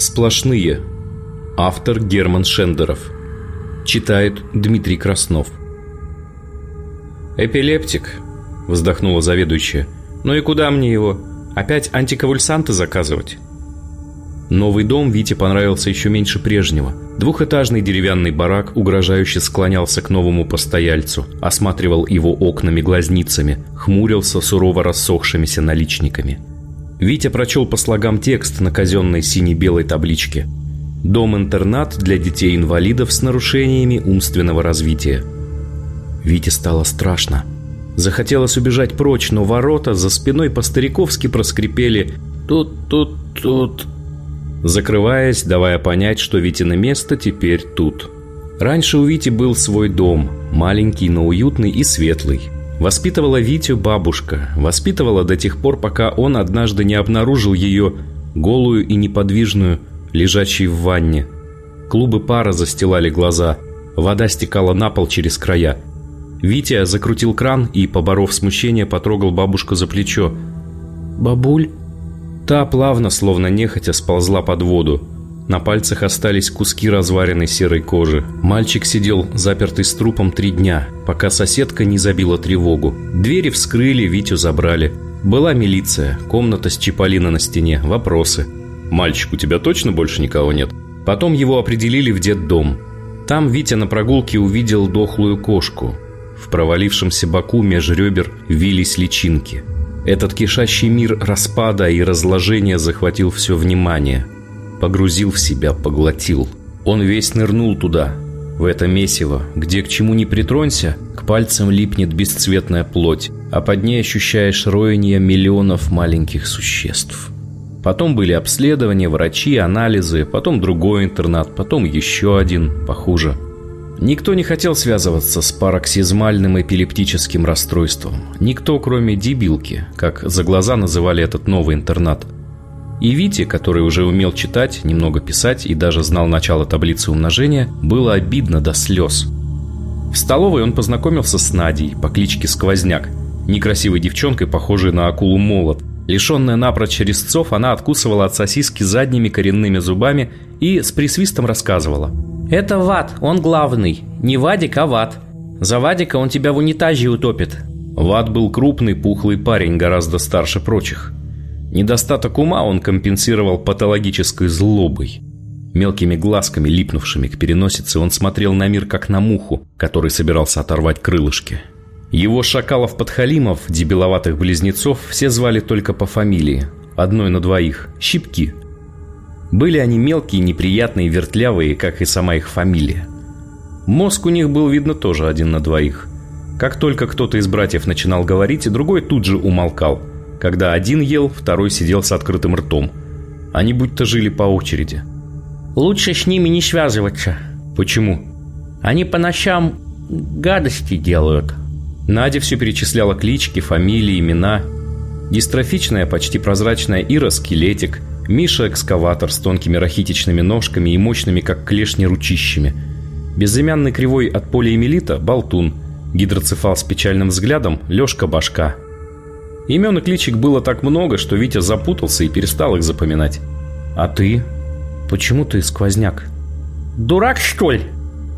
Сплошные. Автор Герман Шендеров. Читает Дмитрий Краснов. «Эпилептик», — вздохнула заведующая. «Ну и куда мне его? Опять антиконвульсанты заказывать?» Новый дом Вите понравился еще меньше прежнего. Двухэтажный деревянный барак угрожающе склонялся к новому постояльцу, осматривал его окнами-глазницами, хмурился сурово рассохшимися наличниками. Витя прочел по слогам текст на казенной сине-белой табличке. «Дом-интернат для детей-инвалидов с нарушениями умственного развития». Вите стало страшно. Захотелось убежать прочь, но ворота за спиной по-стариковски проскрипели «Тут, тут, тут...» Закрываясь, давая понять, что Витина место теперь тут. Раньше у Вити был свой дом, маленький, но уютный и светлый. Воспитывала Витю бабушка. Воспитывала до тех пор, пока он однажды не обнаружил ее, голую и неподвижную, лежащей в ванне. Клубы пара застилали глаза. Вода стекала на пол через края. Витя закрутил кран и, поборов смущение, потрогал бабушку за плечо. «Бабуль?» Та плавно, словно нехотя, сползла под воду. На пальцах остались куски разваренной серой кожи. Мальчик сидел запертый с трупом три дня, пока соседка не забила тревогу. Двери вскрыли, Витю забрали. Была милиция, комната с Чиполлино на стене, вопросы. «Мальчик, у тебя точно больше никого нет?» Потом его определили в детдом. Там Витя на прогулке увидел дохлую кошку. В провалившемся боку меж ребер вились личинки. Этот кишащий мир распада и разложения захватил все внимание – погрузил в себя, поглотил. Он весь нырнул туда, в это месиво, где к чему ни притронься, к пальцам липнет бесцветная плоть, а под ней ощущаешь роение миллионов маленьких существ. Потом были обследования, врачи, анализы, потом другой интернат, потом еще один, похуже. Никто не хотел связываться с пароксизмальным эпилептическим расстройством. Никто, кроме дебилки, как за глаза называли этот новый интернат – и Вите, который уже умел читать, немного писать и даже знал начало таблицы умножения, было обидно до слез. В столовой он познакомился с Надей по кличке Сквозняк, некрасивой девчонкой, похожей на акулу-молот. Лишенная напрочь резцов, она откусывала от сосиски задними коренными зубами и с присвистом рассказывала. «Это Ват, он главный. Не Вадик, а Ват. За Вадика он тебя в унитазе утопит». Ват был крупный, пухлый парень, гораздо старше прочих. Недостаток ума он компенсировал патологической злобой. Мелкими глазками, липнувшими к переносице, он смотрел на мир как на муху, который собирался оторвать крылышки. Его шакалов-подхалимов, дебиловатых близнецов, все звали только по фамилии, одной на двоих – Щипки. Были они мелкие, неприятные, вертлявые, как и сама их фамилия. Мозг у них был, видно, тоже один на двоих. Как только кто-то из братьев начинал говорить, другой тут же умолкал – когда один ел, второй сидел с открытым ртом. Они будто жили по очереди. «Лучше с ними не связываться». «Почему?» «Они по ночам гадости делают». Надя все перечисляла клички, фамилии, имена. Дистрофичная, почти прозрачная Ира – скелетик. Миша – экскаватор с тонкими рахитичными ножками и мощными, как клешни, ручищами. Безымянный кривой от полиэмилита – болтун. Гидроцефал с печальным взглядом – Лешка Башка – Имен и кличек было так много, что Витя запутался и перестал их запоминать. «А ты? Почему ты сквозняк?» «Дурак, что ли?»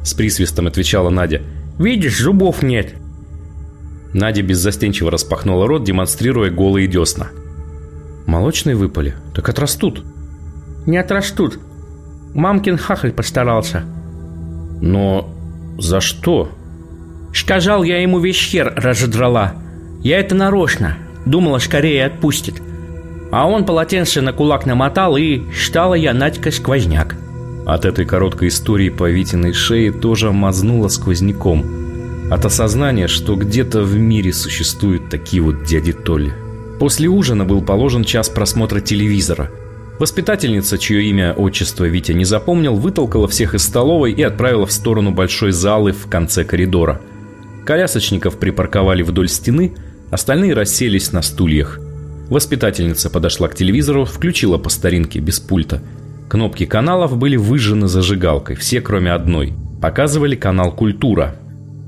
С присвистом отвечала Надя. «Видишь, зубов нет». Надя беззастенчиво распахнула рот, демонстрируя голые десна. «Молочные выпали? Так отрастут». «Не отрастут. Мамкин хахаль постарался». «Но за что?» «Сказал я ему весь хер разодрала. Я это нарочно. Думала, скорее отпустит. А он полотенце на кулак намотал, и стала я Надька сквозняк. От этой короткой истории по Витиной шее тоже мазнуло сквозняком. От осознания, что где-то в мире существуют такие вот дяди Толи. После ужина был положен час просмотра телевизора. Воспитательница, чье имя, отчество Витя не запомнил, вытолкала всех из столовой и отправила в сторону большой залы в конце коридора. Колясочников припарковали вдоль стены – Остальные расселись на стульях. Воспитательница подошла к телевизору, включила по старинке, без пульта. Кнопки каналов были выжжены зажигалкой, все кроме одной. Показывали канал «Культура».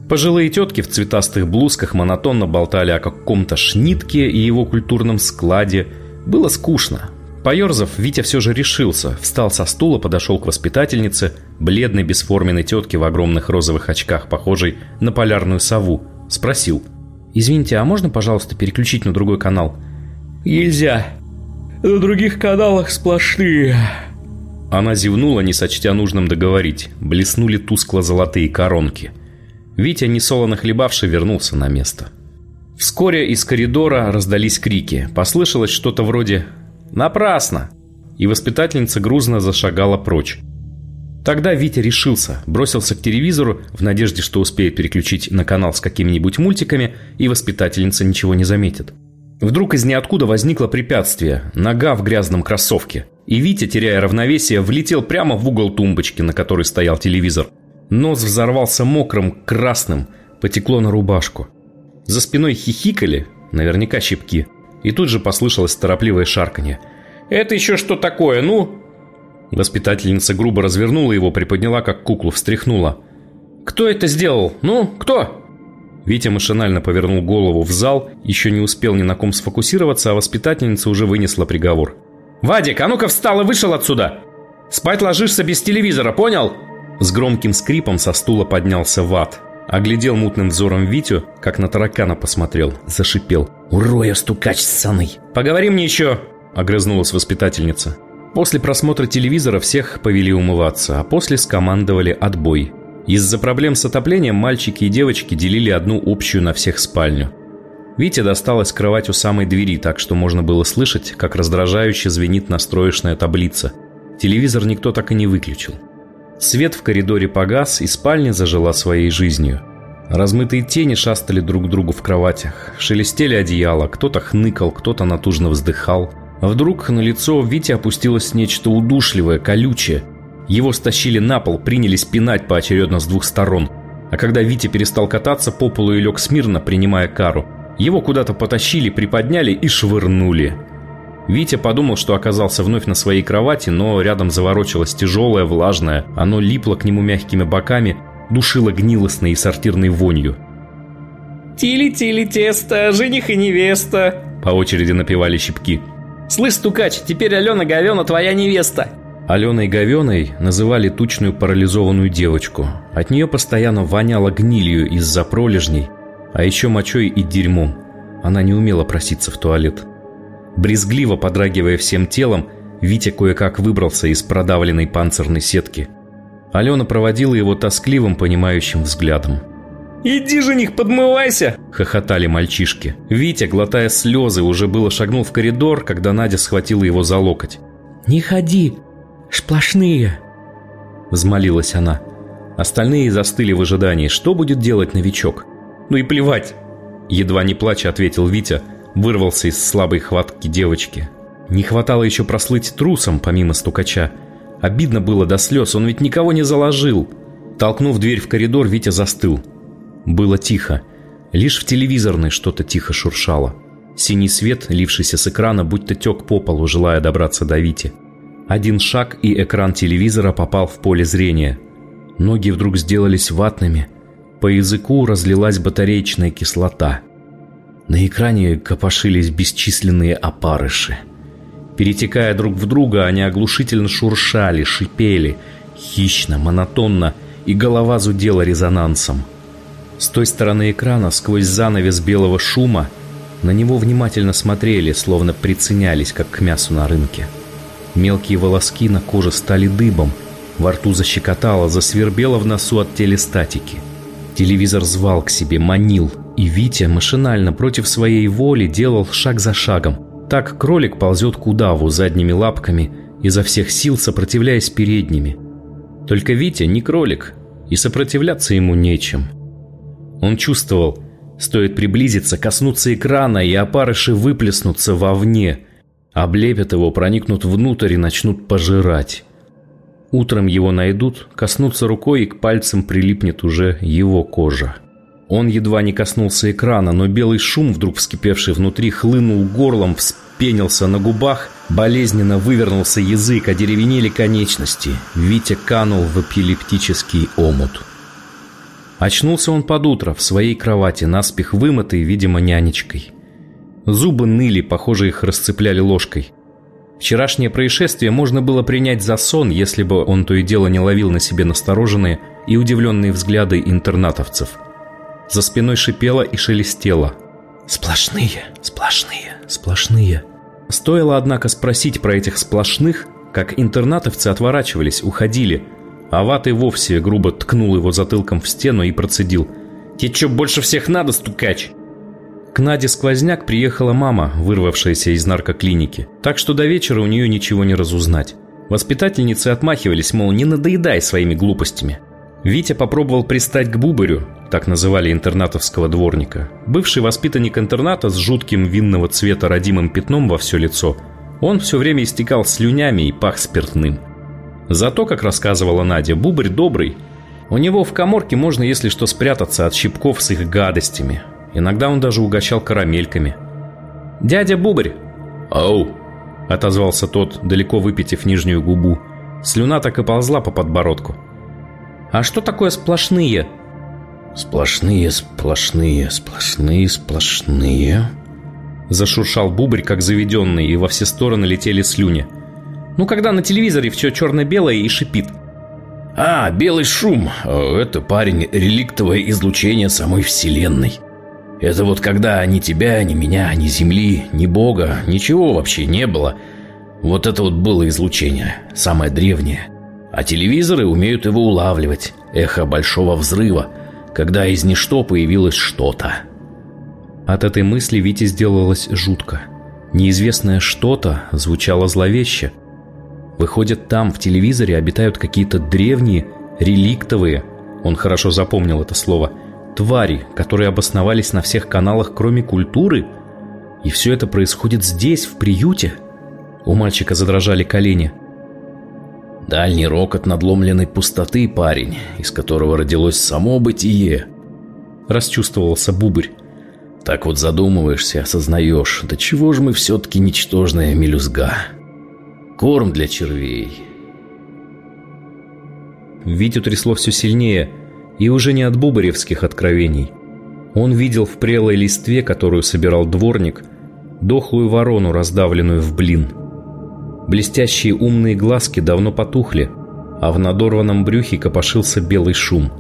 Пожилые тетки в цветастых блузках монотонно болтали о каком-то шнитке и его культурном складе. Было скучно. Поерзав, Витя все же решился, встал со стула, подошел к воспитательнице, бледной бесформенной тетке в огромных розовых очках, похожей на полярную сову. Спросил. «Извините, а можно, пожалуйста, переключить на другой канал?» «Нельзя. На других каналах сплошные». Она зевнула, не сочтя нужным договорить. Блеснули тускло-золотые коронки. Витя, несолоно хлебавший, вернулся на место. Вскоре из коридора раздались крики. Послышалось что-то вроде «Напрасно!» И воспитательница грузно зашагала прочь. Тогда Витя решился, бросился к телевизору в надежде, что успеет переключить на канал с какими-нибудь мультиками, и воспитательница ничего не заметит. Вдруг из ниоткуда возникло препятствие – нога в грязном кроссовке. И Витя, теряя равновесие, влетел прямо в угол тумбочки, на которой стоял телевизор. Нос взорвался мокрым, красным, потекло на рубашку. За спиной хихикали, наверняка щипки. И тут же послышалось торопливое шарканье. «Это еще что такое, ну?» Воспитательница грубо развернула его, приподняла, как куклу, встряхнула. «Кто это сделал? Ну, кто?» Витя машинально повернул голову в зал, еще не успел ни на ком сфокусироваться, а воспитательница уже вынесла приговор. «Вадик, а ну-ка встал и вышел отсюда! Спать ложишься без телевизора, понял?» С громким скрипом со стула поднялся Ват. Оглядел мутным взором Витю, как на таракана посмотрел, зашипел. «Уроя стукач ссаный!» «Поговори мне еще!» – огрызнулась воспитательница. После просмотра телевизора всех повели умываться, а после скомандовали отбой. Из-за проблем с отоплением мальчики и девочки делили одну общую на всех спальню. Вите досталась кровать у самой двери, так что можно было слышать, как раздражающе звенит настроечная таблица. Телевизор никто так и не выключил. Свет в коридоре погас, и спальня зажила своей жизнью. Размытые тени шастали друг к другу в кроватях, шелестели одеяла, кто-то хныкал, кто-то натужно вздыхал. Вдруг на лицо Вити опустилось нечто удушливое, колючее. Его стащили на пол, принялись пинать поочередно с двух сторон. А когда Витя перестал кататься по полу и лег смирно, принимая кару, его куда-то потащили, приподняли и швырнули. Витя подумал, что оказался вновь на своей кровати, но рядом заворочилось тяжелое, влажное. Оно липло к нему мягкими боками, душило гнилостной и сортирной вонью. «Тили-тили тесто, жених и невеста», по очереди напевали щипки. «Слышь, стукач, теперь Алена Говена твоя невеста!» Аленой Говеной называли тучную парализованную девочку. От нее постоянно воняло гнилью из-за пролежней, а еще мочой и дерьмом. Она не умела проситься в туалет. Брезгливо подрагивая всем телом, Витя кое-как выбрался из продавленной панцирной сетки. Алена проводила его тоскливым, понимающим взглядом. «Иди, жених, подмывайся!» – хохотали мальчишки. Витя, глотая слезы, уже было шагнул в коридор, когда Надя схватила его за локоть. «Не ходи! Сплошные!» – взмолилась она. Остальные застыли в ожидании, что будет делать новичок. «Ну и плевать!» Едва не плача ответил Витя – вырвался из слабой хватки девочки. Не хватало еще прослыть трусом, помимо стукача. Обидно было до слез, он ведь никого не заложил. Толкнув дверь в коридор, Витя застыл. Было тихо. Лишь в телевизорной что-то тихо шуршало. Синий свет, лившийся с экрана, будто тек по полу, желая добраться до Вити. Один шаг, и экран телевизора попал в поле зрения. Ноги вдруг сделались ватными. По языку разлилась батареечная кислота – на экране копошились бесчисленные опарыши. Перетекая друг в друга, они оглушительно шуршали, шипели, хищно, монотонно, и голова зудела резонансом. С той стороны экрана, сквозь занавес белого шума, на него внимательно смотрели, словно приценялись, как к мясу на рынке. Мелкие волоски на коже стали дыбом, во рту защекотало, засвербело в носу от телестатики. Телевизор звал к себе, манил – и Витя машинально против своей воли делал шаг за шагом. Так кролик ползет к удаву задними лапками, изо всех сил сопротивляясь передними. Только Витя не кролик, и сопротивляться ему нечем. Он чувствовал, стоит приблизиться, коснуться экрана, и опарыши выплеснутся вовне, облепят его, проникнут внутрь и начнут пожирать. Утром его найдут, коснутся рукой, и к пальцам прилипнет уже его кожа. Он едва не коснулся экрана, но белый шум, вдруг вскипевший внутри, хлынул горлом, вспенился на губах, болезненно вывернулся язык, одеревенели конечности. Витя канул в эпилептический омут. Очнулся он под утро в своей кровати, наспех вымытый, видимо, нянечкой. Зубы ныли, похоже, их расцепляли ложкой. Вчерашнее происшествие можно было принять за сон, если бы он то и дело не ловил на себе настороженные и удивленные взгляды интернатовцев. За спиной шипело и шелестело. «Сплошные, сплошные, сплошные». Стоило, однако, спросить про этих сплошных, как интернатовцы отворачивались, уходили, а Ват и вовсе грубо ткнул его затылком в стену и процедил. «Тебе что, больше всех надо, стукач?» К Наде Сквозняк приехала мама, вырвавшаяся из наркоклиники, так что до вечера у нее ничего не разузнать. Воспитательницы отмахивались, мол, не надоедай своими глупостями. Витя попробовал пристать к Бубарю, так называли интернатовского дворника. Бывший воспитанник интерната с жутким винного цвета родимым пятном во все лицо. Он все время истекал слюнями и пах спиртным. Зато, как рассказывала Надя, Бубарь добрый. У него в коморке можно, если что, спрятаться от щипков с их гадостями. Иногда он даже угощал карамельками. «Дядя Бубарь!» «Ау!» – отозвался тот, далеко выпитив нижнюю губу. Слюна так и ползла по подбородку. «А что такое сплошные?» «Сплошные, сплошные, сплошные, сплошные...» Зашуршал бубрь, как заведенный, и во все стороны летели слюни. «Ну, когда на телевизоре все черно-белое и шипит». «А, белый шум. Это, парень, реликтовое излучение самой Вселенной. Это вот когда ни тебя, ни меня, ни Земли, ни Бога, ничего вообще не было. Вот это вот было излучение, самое древнее. А телевизоры умеют его улавливать. Эхо большого взрыва, когда из ничто появилось что-то. От этой мысли Вите сделалось жутко. Неизвестное что-то звучало зловеще. Выходит, там, в телевизоре, обитают какие-то древние, реликтовые, он хорошо запомнил это слово – твари, которые обосновались на всех каналах, кроме культуры? И все это происходит здесь, в приюте? У мальчика задрожали колени. Дальний рокот надломленной пустоты, парень, из которого родилось само бытие. Расчувствовался Бубырь. Так вот задумываешься, осознаешь, до чего же мы все-таки ничтожная мелюзга. Корм для червей. Витю трясло все сильнее – и уже не от бубаревских откровений. Он видел в прелой листве, которую собирал дворник, дохлую ворону, раздавленную в блин. Блестящие умные глазки давно потухли, а в надорванном брюхе копошился белый шум.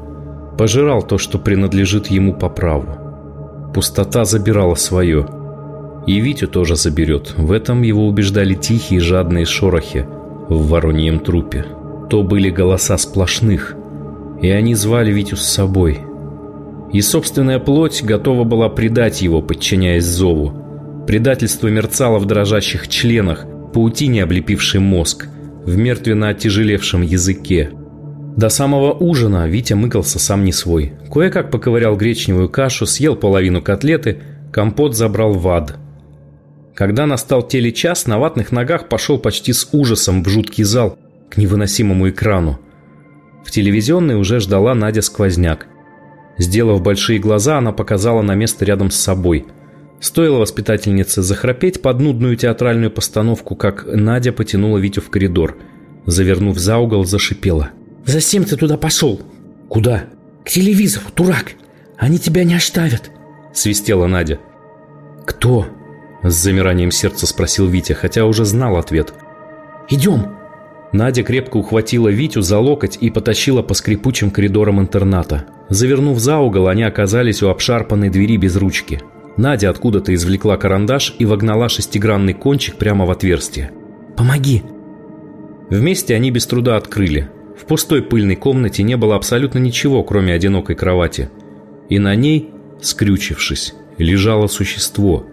Пожирал то, что принадлежит ему по праву. Пустота забирала свое. И Витю тоже заберет. В этом его убеждали тихие жадные шорохи в вороньем трупе. То были голоса сплошных – и они звали Витю с собой. И собственная плоть готова была предать его, подчиняясь зову. Предательство мерцало в дрожащих членах, паутине облепившей мозг, в мертвенно оттяжелевшем языке. До самого ужина Витя мыкался сам не свой. Кое-как поковырял гречневую кашу, съел половину котлеты, компот забрал в ад. Когда настал телечас, на ватных ногах пошел почти с ужасом в жуткий зал к невыносимому экрану. В телевизионной уже ждала Надя Сквозняк. Сделав большие глаза, она показала на место рядом с собой. Стоило воспитательнице захрапеть под нудную театральную постановку, как Надя потянула Витю в коридор. Завернув за угол, зашипела. «Зачем ты туда пошел?» «Куда?» «К телевизору, дурак! Они тебя не оставят!» Свистела Надя. «Кто?» С замиранием сердца спросил Витя, хотя уже знал ответ. «Идем!» Надя крепко ухватила Витю за локоть и потащила по скрипучим коридорам интерната. Завернув за угол, они оказались у обшарпанной двери без ручки. Надя откуда-то извлекла карандаш и вогнала шестигранный кончик прямо в отверстие. «Помоги!» Вместе они без труда открыли. В пустой пыльной комнате не было абсолютно ничего, кроме одинокой кровати. И на ней, скрючившись, лежало существо.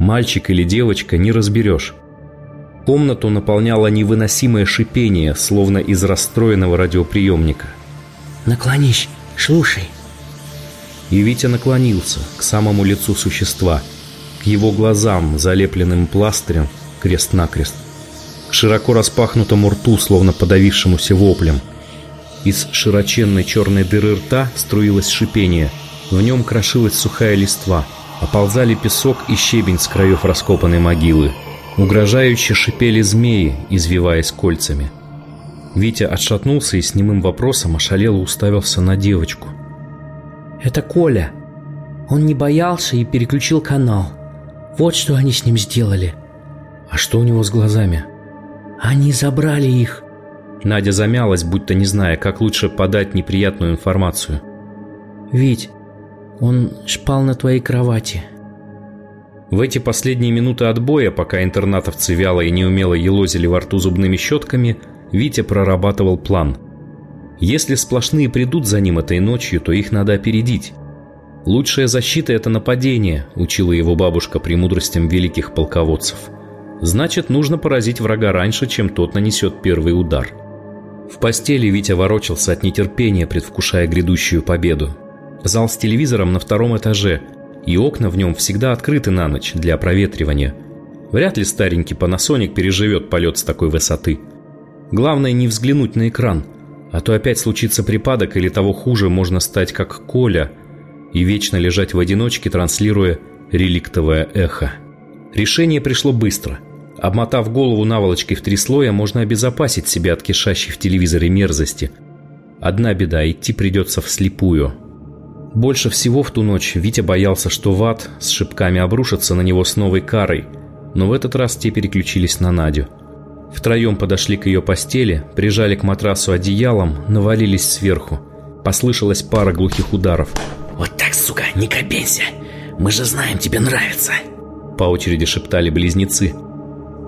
Мальчик или девочка не разберешь. Комнату наполняло невыносимое шипение, словно из расстроенного радиоприемника. «Наклонись, слушай». И Витя наклонился к самому лицу существа, к его глазам, залепленным пластырем, крест-накрест, к широко распахнутому рту, словно подавившемуся воплем. Из широченной черной дыры рта струилось шипение, в нем крошилась сухая листва, оползали песок и щебень с краев раскопанной могилы. Угрожающе шипели змеи, извиваясь кольцами. Витя отшатнулся и с немым вопросом ошалело уставился на девочку. «Это Коля. Он не боялся и переключил канал. Вот что они с ним сделали». А что у него с глазами? Они забрали их. Надя замялась, будто не зная, как лучше подать неприятную информацию. Вить, он шпал на твоей кровати. В эти последние минуты отбоя, пока интернатовцы вяло и неумело елозили во рту зубными щетками, Витя прорабатывал план. Если сплошные придут за ним этой ночью, то их надо опередить. «Лучшая защита – это нападение», – учила его бабушка премудростям великих полководцев. «Значит, нужно поразить врага раньше, чем тот нанесет первый удар». В постели Витя ворочался от нетерпения, предвкушая грядущую победу. Зал с телевизором на втором этаже – и окна в нем всегда открыты на ночь для проветривания. Вряд ли старенький Panasonic переживет полет с такой высоты. Главное не взглянуть на экран, а то опять случится припадок или того хуже можно стать как Коля и вечно лежать в одиночке, транслируя реликтовое эхо. Решение пришло быстро. Обмотав голову наволочкой в три слоя, можно обезопасить себя от кишащей в телевизоре мерзости. Одна беда, идти придется вслепую – больше всего в ту ночь Витя боялся, что Ват с шипками обрушится на него с новой карой, но в этот раз те переключились на Надю. Втроем подошли к ее постели, прижали к матрасу одеялом, навалились сверху. Послышалась пара глухих ударов. «Вот так, сука, не копейся! Мы же знаем, тебе нравится!» По очереди шептали близнецы.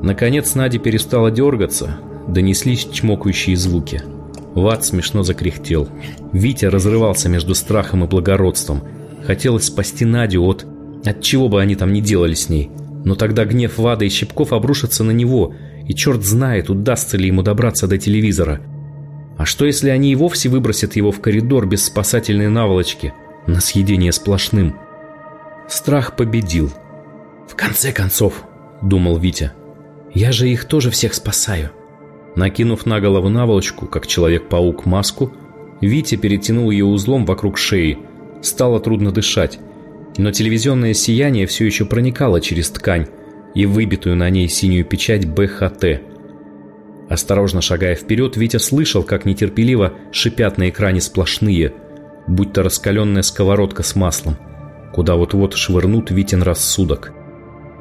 Наконец Надя перестала дергаться, донеслись чмокающие звуки – Ват смешно закряхтел. Витя разрывался между страхом и благородством. Хотелось спасти Надю от... От чего бы они там ни делали с ней. Но тогда гнев Вада и Щепков обрушится на него, и черт знает, удастся ли ему добраться до телевизора. А что, если они и вовсе выбросят его в коридор без спасательной наволочки, на съедение сплошным? Страх победил. «В конце концов», — думал Витя, — «я же их тоже всех спасаю». Накинув на голову наволочку, как Человек-паук, маску, Витя перетянул ее узлом вокруг шеи. Стало трудно дышать, но телевизионное сияние все еще проникало через ткань и выбитую на ней синюю печать БХТ. Осторожно шагая вперед, Витя слышал, как нетерпеливо шипят на экране сплошные, будь то раскаленная сковородка с маслом, куда вот-вот швырнут Витин рассудок.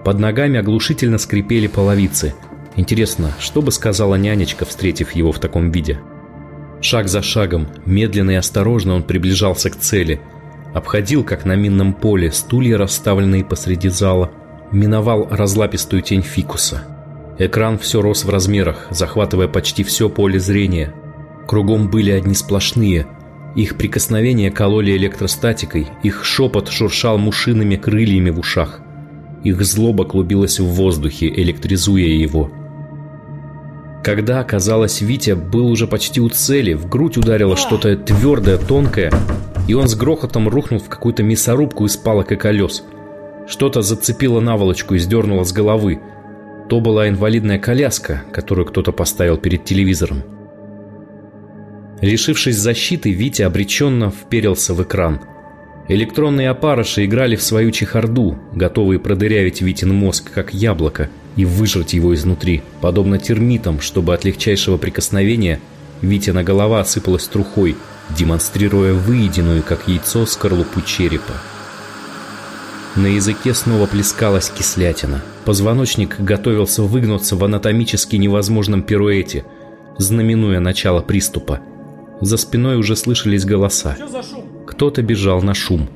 Под ногами оглушительно скрипели половицы – Интересно, что бы сказала нянечка, встретив его в таком виде? Шаг за шагом, медленно и осторожно он приближался к цели. Обходил, как на минном поле, стулья, расставленные посреди зала. Миновал разлапистую тень фикуса. Экран все рос в размерах, захватывая почти все поле зрения. Кругом были одни сплошные. Их прикосновения кололи электростатикой, их шепот шуршал мушиными крыльями в ушах. Их злоба клубилась в воздухе, электризуя его – когда, казалось, Витя был уже почти у цели, в грудь ударило что-то твердое, тонкое, и он с грохотом рухнул в какую-то мясорубку из палок и колес. Что-то зацепило наволочку и сдернуло с головы. То была инвалидная коляска, которую кто-то поставил перед телевизором. Лишившись защиты, Витя обреченно вперился в экран. Электронные опарыши играли в свою чехарду, готовые продырявить Витин мозг, как яблоко – и выжрать его изнутри, подобно термитам, чтобы от легчайшего прикосновения Витина голова осыпалась трухой, демонстрируя выеденную, как яйцо, скорлупу черепа. На языке снова плескалась кислятина. Позвоночник готовился выгнуться в анатомически невозможном пируэте, знаменуя начало приступа. За спиной уже слышались голоса. Кто-то бежал на шум.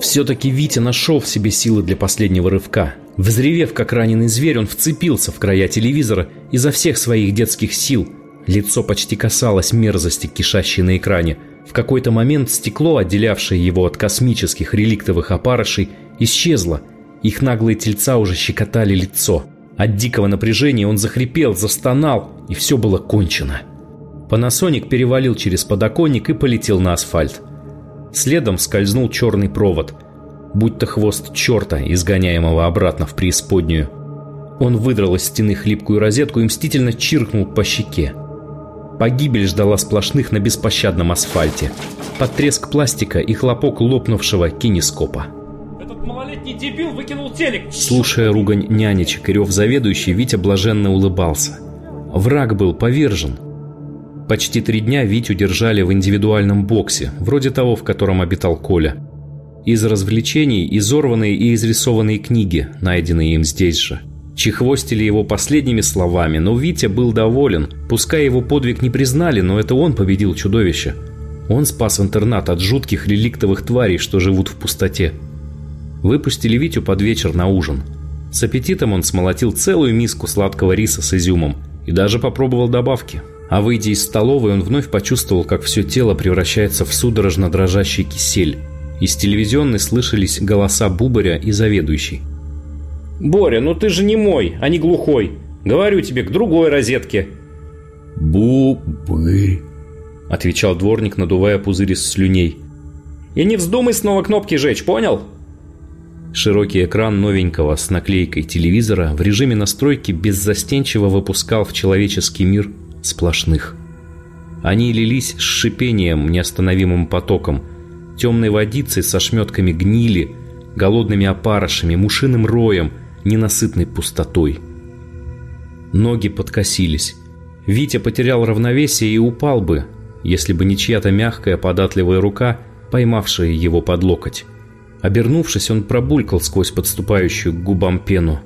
Все-таки Витя нашел в себе силы для последнего рывка. Взревев, как раненый зверь, он вцепился в края телевизора изо всех своих детских сил. Лицо почти касалось мерзости, кишащей на экране. В какой-то момент стекло, отделявшее его от космических реликтовых опарышей, исчезло. Их наглые тельца уже щекотали лицо. От дикого напряжения он захрипел, застонал, и все было кончено. Панасоник перевалил через подоконник и полетел на асфальт. Следом скользнул черный провод – будто хвост черта, изгоняемого обратно в преисподнюю. Он выдрал из стены хлипкую розетку и мстительно чиркнул по щеке. Погибель ждала сплошных на беспощадном асфальте. Под треск пластика и хлопок лопнувшего кинескопа. Этот малолетний дебил выкинул телек! Слушая ругань нянечек и рев заведующий, Витя блаженно улыбался. Враг был повержен. Почти три дня Витю держали в индивидуальном боксе, вроде того, в котором обитал Коля. Из развлечений изорванные и изрисованные книги, найденные им здесь же. Чехвостили его последними словами, но Витя был доволен. Пускай его подвиг не признали, но это он победил чудовище. Он спас интернат от жутких реликтовых тварей, что живут в пустоте. Выпустили Витю под вечер на ужин. С аппетитом он смолотил целую миску сладкого риса с изюмом и даже попробовал добавки. А выйдя из столовой, он вновь почувствовал, как все тело превращается в судорожно дрожащий кисель. Из телевизионной слышались голоса Бубаря и заведующей. «Боря, ну ты же не мой, а не глухой. Говорю тебе, к другой розетке». «Бубырь», — отвечал дворник, надувая пузырь из слюней. «И не вздумай снова кнопки жечь, понял?» Широкий экран новенького с наклейкой телевизора в режиме настройки беззастенчиво выпускал в человеческий мир сплошных. Они лились с шипением, неостановимым потоком, темной водицей со шметками гнили, голодными опарышами, мушиным роем, ненасытной пустотой. Ноги подкосились. Витя потерял равновесие и упал бы, если бы не чья-то мягкая податливая рука, поймавшая его под локоть. Обернувшись, он пробулькал сквозь подступающую к губам пену.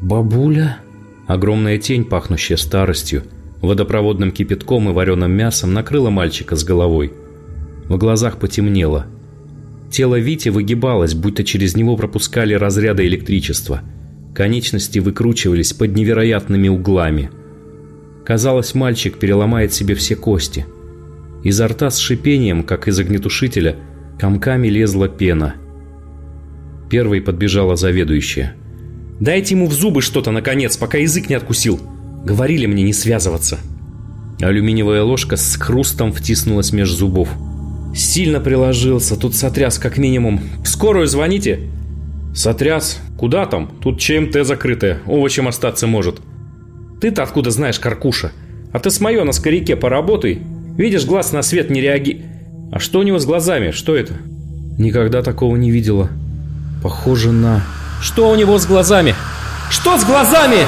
«Бабуля?» Огромная тень, пахнущая старостью, водопроводным кипятком и вареным мясом, накрыла мальчика с головой. В глазах потемнело. Тело Вити выгибалось, будто через него пропускали разряды электричества. Конечности выкручивались под невероятными углами. Казалось, мальчик переломает себе все кости. Изо рта с шипением, как из огнетушителя, комками лезла пена – Первой подбежала заведующая. «Дайте ему в зубы что-то, наконец, пока язык не откусил. Говорили мне не связываться». Алюминиевая ложка с хрустом втиснулась меж зубов. «Сильно приложился, тут сотряс как минимум. В скорую звоните?» «Сотряс? Куда там? Тут ЧМТ закрытое, овощем остаться может». «Ты-то откуда знаешь, Каркуша? А ты с моё на скоряке поработай. Видишь, глаз на свет не реаги... А что у него с глазами? Что это?» «Никогда такого не видела», Похоже на... Что у него с глазами? Что с глазами?